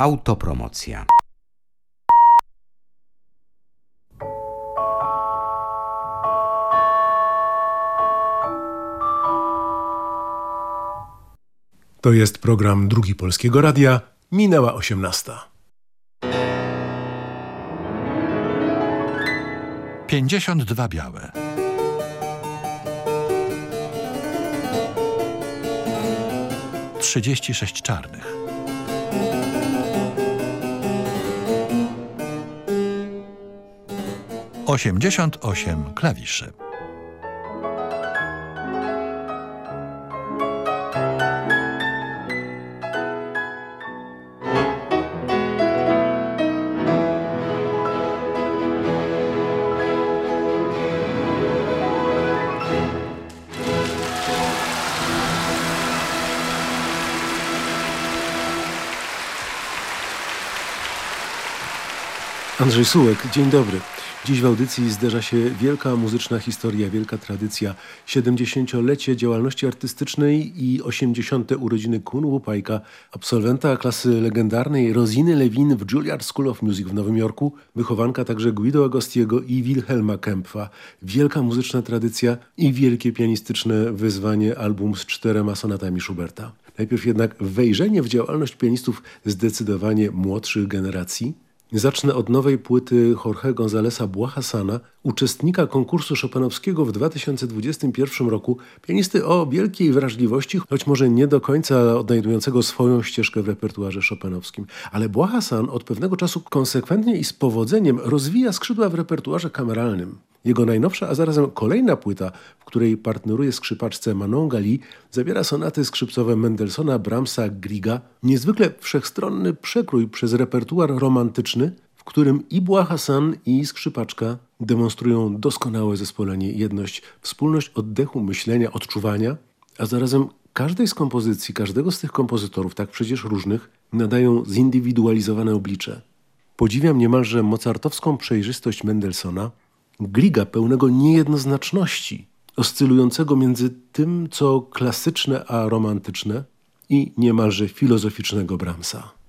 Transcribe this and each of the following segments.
Autopromocja. To jest program Drugi Polskiego Radia. Minęła 18. 52 białe. Trzydzieści sześć czarnych. Osiemdziesiąt osiem klawiszy. Andrzej Sułek, dzień dobry. Dziś w audycji zderza się wielka muzyczna historia, wielka tradycja, 70-lecie działalności artystycznej i 80. urodziny Kun Łupajka, absolwenta klasy legendarnej Rosiny Lewin w Juilliard School of Music w Nowym Jorku, wychowanka także Guido Agostiego i Wilhelma Kempfa. Wielka muzyczna tradycja i wielkie pianistyczne wyzwanie album z czterema sonatami Schuberta. Najpierw jednak wejrzenie w działalność pianistów zdecydowanie młodszych generacji – Zacznę od nowej płyty Jorge Gonzalesa Błahasana, uczestnika konkursu Chopinowskiego w 2021 roku, pianisty o wielkiej wrażliwości, choć może nie do końca odnajdującego swoją ścieżkę w repertuarze chopinowskim. Ale Błahasan od pewnego czasu konsekwentnie i z powodzeniem rozwija skrzydła w repertuarze kameralnym. Jego najnowsza, a zarazem kolejna płyta, w której partneruje skrzypaczce Manon Gali, zawiera sonaty skrzypcowe Mendelssohna, Brahmsa, Griga, niezwykle wszechstronny przekrój przez repertuar romantyczny, w którym i Hassan i skrzypaczka demonstrują doskonałe zespolenie, jedność, wspólność oddechu, myślenia, odczuwania, a zarazem każdej z kompozycji, każdego z tych kompozytorów, tak przecież różnych, nadają zindywidualizowane oblicze. Podziwiam niemalże mozartowską przejrzystość Mendelssohna, Griga pełnego niejednoznaczności, oscylującego między tym, co klasyczne a romantyczne i niemalże filozoficznego Brahmsa.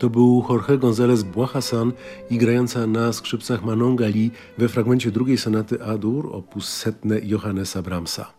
To był Jorge González Błahasan i grająca na skrzypcach Manon Gali we fragmencie drugiej sonaty Adur opus setne Johannesa Brahmsa.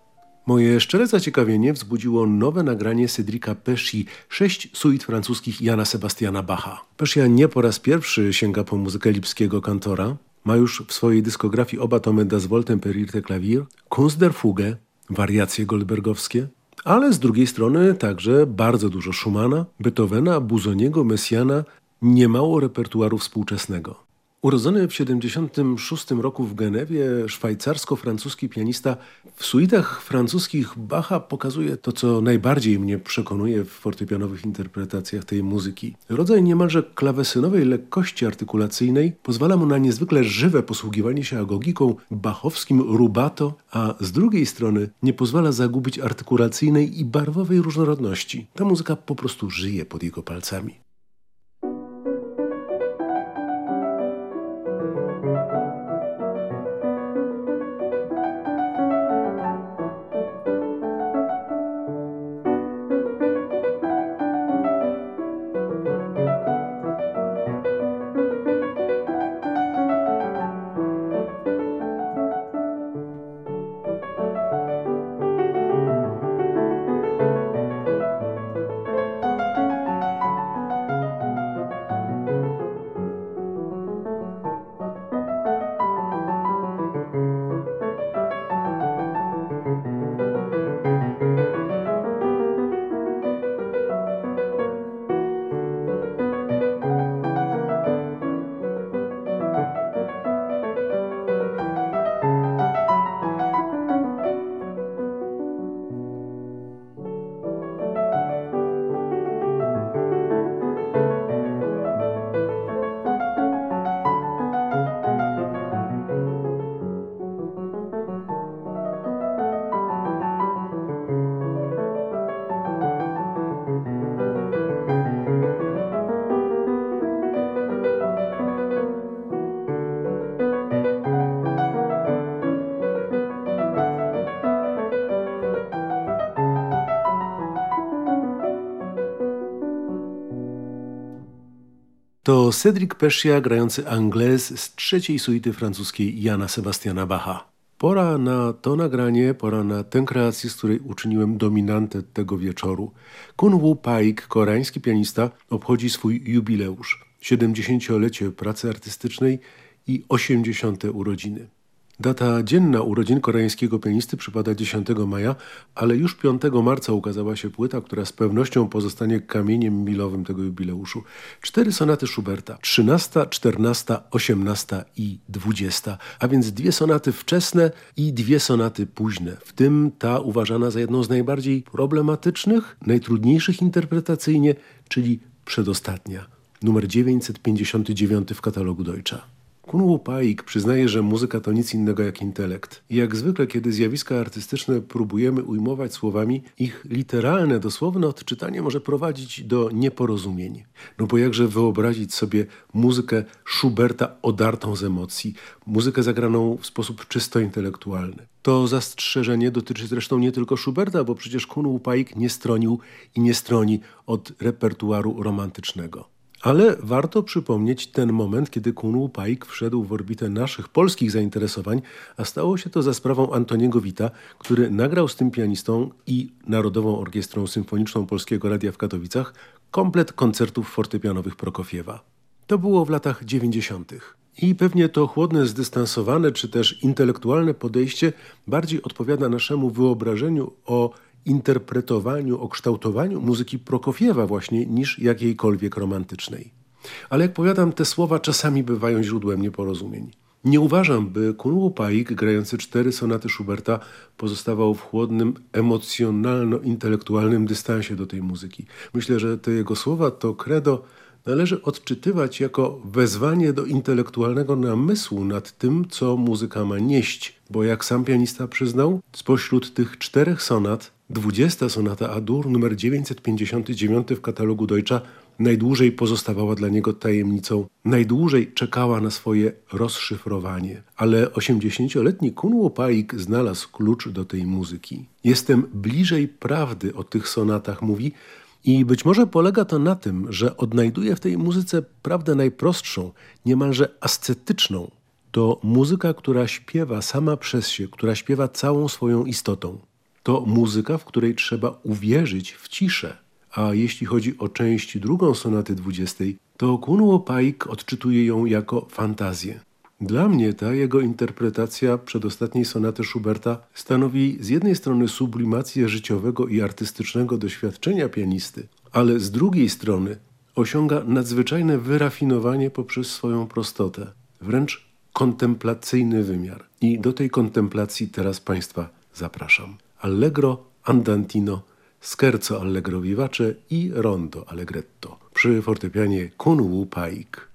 Moje szczere zaciekawienie wzbudziło nowe nagranie Cedrica Pesci, sześć suit francuskich Jana Sebastiana Bacha. Pescia nie po raz pierwszy sięga po muzykę lipskiego kantora. Ma już w swojej dyskografii oba tomy Das Volten per Irte Klavier, Kunst der Fuge, wariacje goldbergowskie, ale z drugiej strony także bardzo dużo Schumana, Beethovena, Buzoniego, Messiana, niemało repertuaru współczesnego. Urodzony w 1976 roku w Genewie, szwajcarsko-francuski pianista w suitach francuskich Bacha pokazuje to, co najbardziej mnie przekonuje w fortepianowych interpretacjach tej muzyki. Rodzaj niemalże klawesynowej lekkości artykulacyjnej pozwala mu na niezwykle żywe posługiwanie się agogiką, bachowskim rubato, a z drugiej strony nie pozwala zagubić artykulacyjnej i barwowej różnorodności. Ta muzyka po prostu żyje pod jego palcami. To Cedric Pescia grający Anglaise z trzeciej suity francuskiej Jana Sebastiana Bacha. Pora na to nagranie, pora na tę kreację, z której uczyniłem dominantę tego wieczoru. Kun Woo Paik, koreański pianista, obchodzi swój jubileusz. 70-lecie pracy artystycznej i 80. urodziny. Data dzienna urodzin koreańskiego pianisty przypada 10 maja, ale już 5 marca ukazała się płyta, która z pewnością pozostanie kamieniem milowym tego jubileuszu. Cztery sonaty Schuberta, 13, 14, 18 i 20, a więc dwie sonaty wczesne i dwie sonaty późne, w tym ta uważana za jedną z najbardziej problematycznych, najtrudniejszych interpretacyjnie, czyli przedostatnia, numer 959 w katalogu Deutscha. Kunwu Paik przyznaje, że muzyka to nic innego jak intelekt. I jak zwykle, kiedy zjawiska artystyczne próbujemy ujmować słowami, ich literalne, dosłowne odczytanie może prowadzić do nieporozumień. No bo jakże wyobrazić sobie muzykę Schuberta odartą z emocji, muzykę zagraną w sposób czysto intelektualny. To zastrzeżenie dotyczy zresztą nie tylko Schuberta, bo przecież Kunwu Paik nie stronił i nie stroni od repertuaru romantycznego. Ale warto przypomnieć ten moment, kiedy Kunu Pajk wszedł w orbitę naszych polskich zainteresowań, a stało się to za sprawą Antoniego Wita, który nagrał z tym pianistą i Narodową Orkiestrą Symfoniczną Polskiego Radia w Katowicach komplet koncertów fortepianowych Prokofiewa. To było w latach 90. I pewnie to chłodne, zdystansowane czy też intelektualne podejście bardziej odpowiada naszemu wyobrażeniu o interpretowaniu, o kształtowaniu muzyki Prokofiewa właśnie niż jakiejkolwiek romantycznej. Ale jak powiadam, te słowa czasami bywają źródłem nieporozumień. Nie uważam, by Kunwu Paik, grający cztery sonaty Schuberta, pozostawał w chłodnym, emocjonalno-intelektualnym dystansie do tej muzyki. Myślę, że te jego słowa, to credo, należy odczytywać jako wezwanie do intelektualnego namysłu nad tym, co muzyka ma nieść, bo jak sam pianista przyznał, spośród tych czterech sonat 20 sonata Adur numer 959 w katalogu Deutscha najdłużej pozostawała dla niego tajemnicą, najdłużej czekała na swoje rozszyfrowanie. Ale 80-letni Kunło Paik znalazł klucz do tej muzyki. Jestem bliżej prawdy o tych sonatach, mówi, I być może polega to na tym, że odnajduje w tej muzyce prawdę najprostszą, niemalże ascetyczną. To muzyka, która śpiewa sama przez się, która śpiewa całą swoją istotą. To muzyka, w której trzeba uwierzyć w ciszę. A jeśli chodzi o część drugą sonaty dwudziestej, to Kunło Paik odczytuje ją jako fantazję. Dla mnie ta jego interpretacja przedostatniej sonaty Schuberta stanowi z jednej strony sublimację życiowego i artystycznego doświadczenia pianisty, ale z drugiej strony osiąga nadzwyczajne wyrafinowanie poprzez swoją prostotę, wręcz kontemplacyjny wymiar. I do tej kontemplacji teraz Państwa zapraszam. Allegro andantino, scherzo allegro vivace i rondo allegretto przy fortepianie Kun Wu Paik.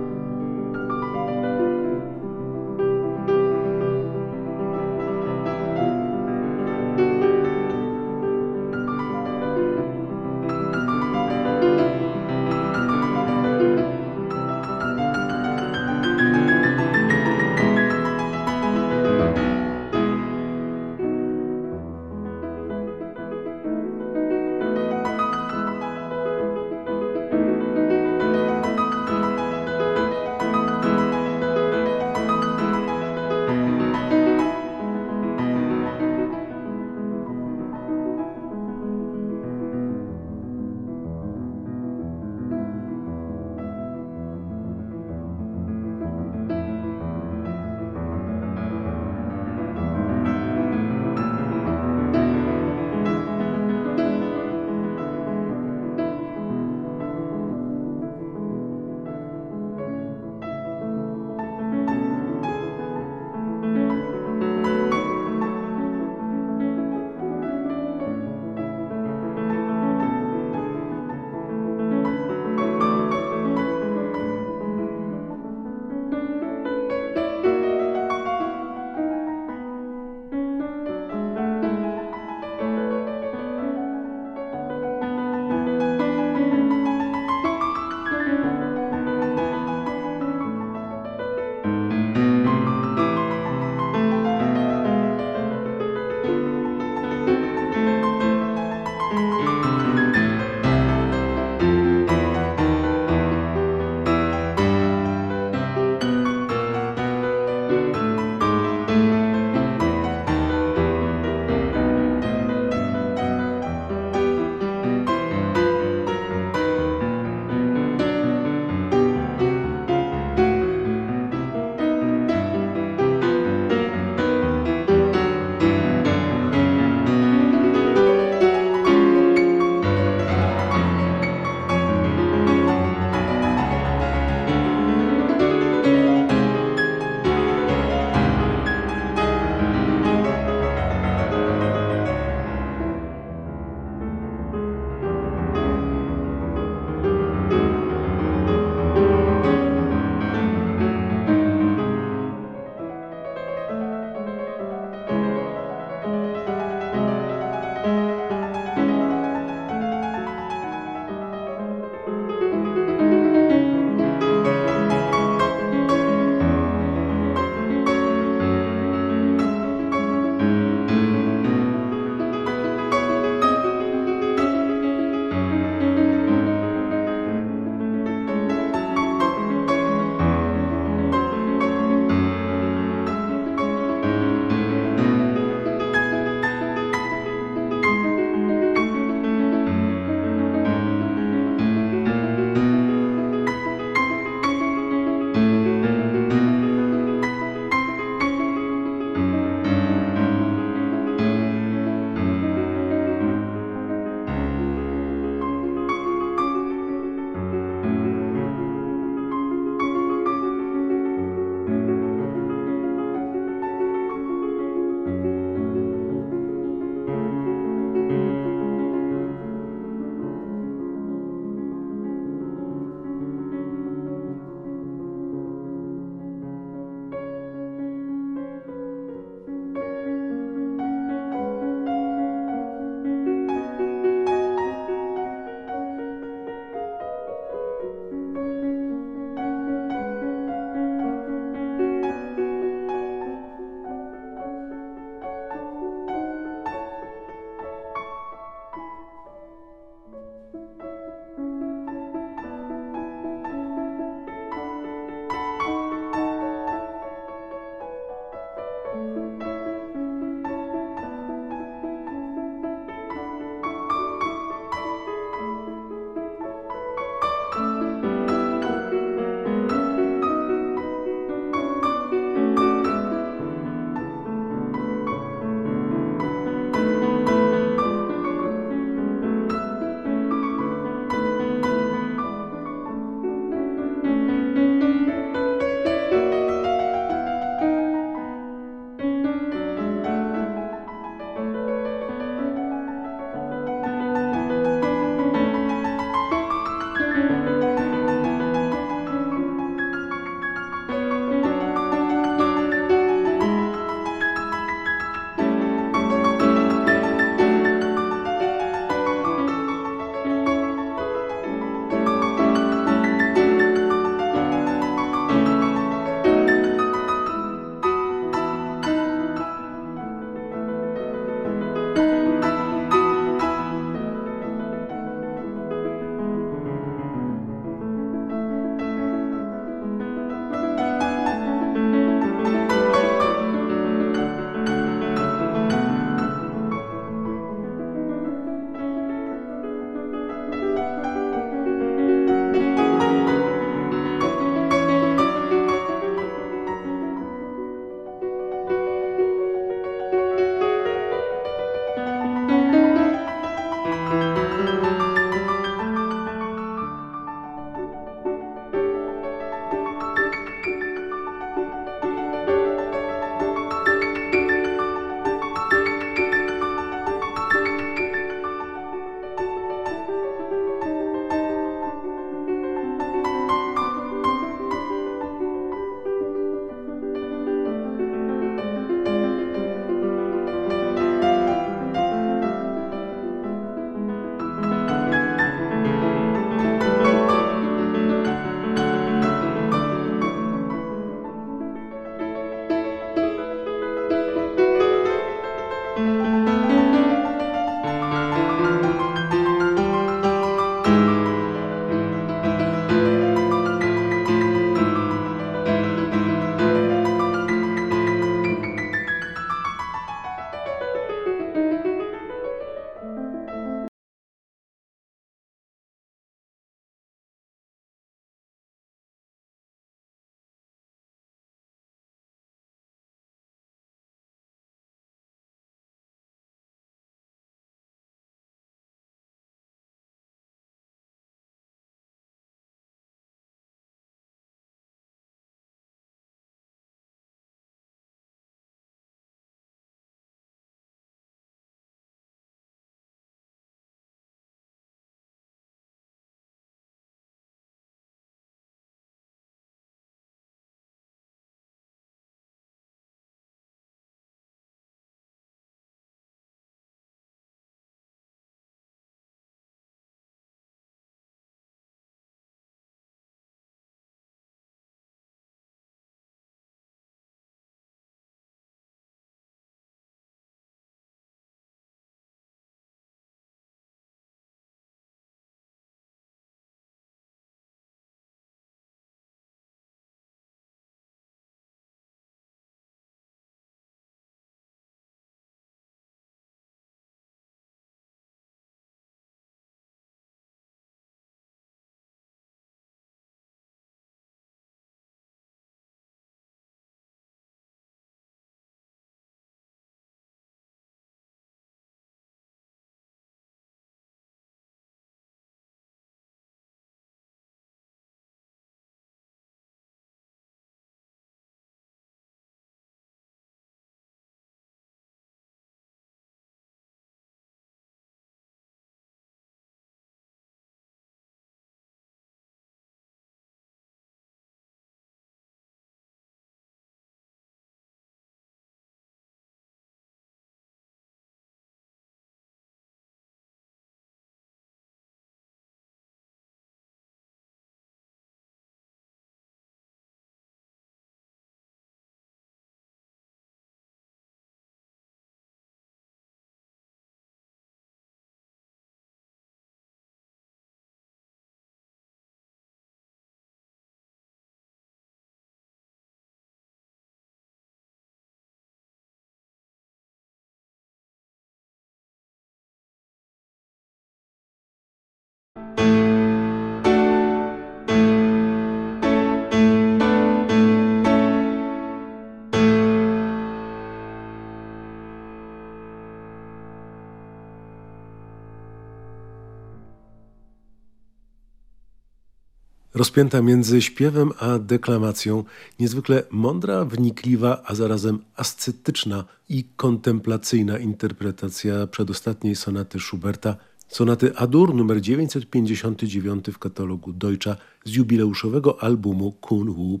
Rozpięta między śpiewem a deklamacją, niezwykle mądra, wnikliwa, a zarazem ascetyczna i kontemplacyjna interpretacja przedostatniej sonaty Schuberta, sonaty Adur numer 959 w katalogu Deutscha z jubileuszowego albumu Kun Wu.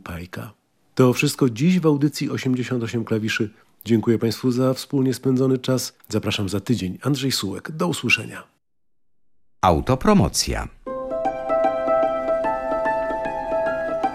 To wszystko dziś w audycji 88 klawiszy. Dziękuję Państwu za wspólnie spędzony czas. Zapraszam za tydzień. Andrzej Sułek. Do usłyszenia. Autopromocja.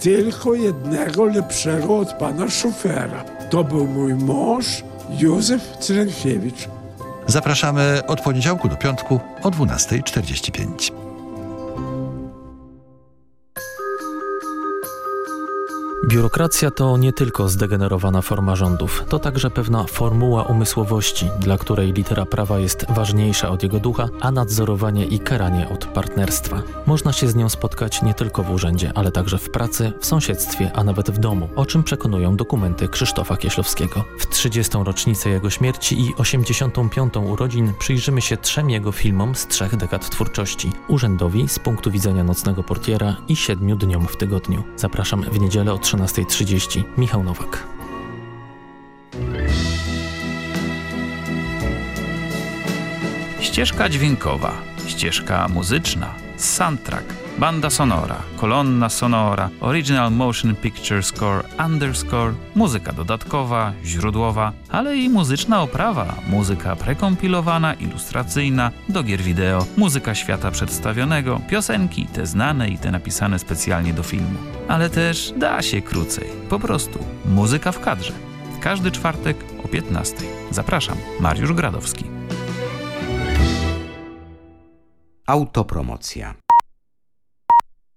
tylko jednego lepszego od pana szofera. To był mój mąż Józef Cyrenkiewicz. Zapraszamy od poniedziałku do piątku o 12.45. Biurokracja to nie tylko zdegenerowana forma rządów, to także pewna formuła umysłowości, dla której litera prawa jest ważniejsza od jego ducha, a nadzorowanie i karanie od partnerstwa. Można się z nią spotkać nie tylko w urzędzie, ale także w pracy, w sąsiedztwie, a nawet w domu, o czym przekonują dokumenty Krzysztofa Kieślowskiego. W 30. rocznicę jego śmierci i 85. urodzin przyjrzymy się trzem jego filmom z trzech dekad twórczości. Urzędowi z punktu widzenia nocnego portiera i siedmiu dniom w tygodniu. Zapraszam w niedzielę o 13.30. Michał Nowak. Ścieżka dźwiękowa, ścieżka muzyczna, soundtrack, banda sonora, kolonna sonora, original motion picture score, underscore, muzyka dodatkowa, źródłowa, ale i muzyczna oprawa, muzyka prekompilowana, ilustracyjna, do gier wideo, muzyka świata przedstawionego, piosenki, te znane i te napisane specjalnie do filmu. Ale też da się krócej, po prostu muzyka w kadrze. Każdy czwartek o 15. Zapraszam, Mariusz Gradowski. Autopromocja.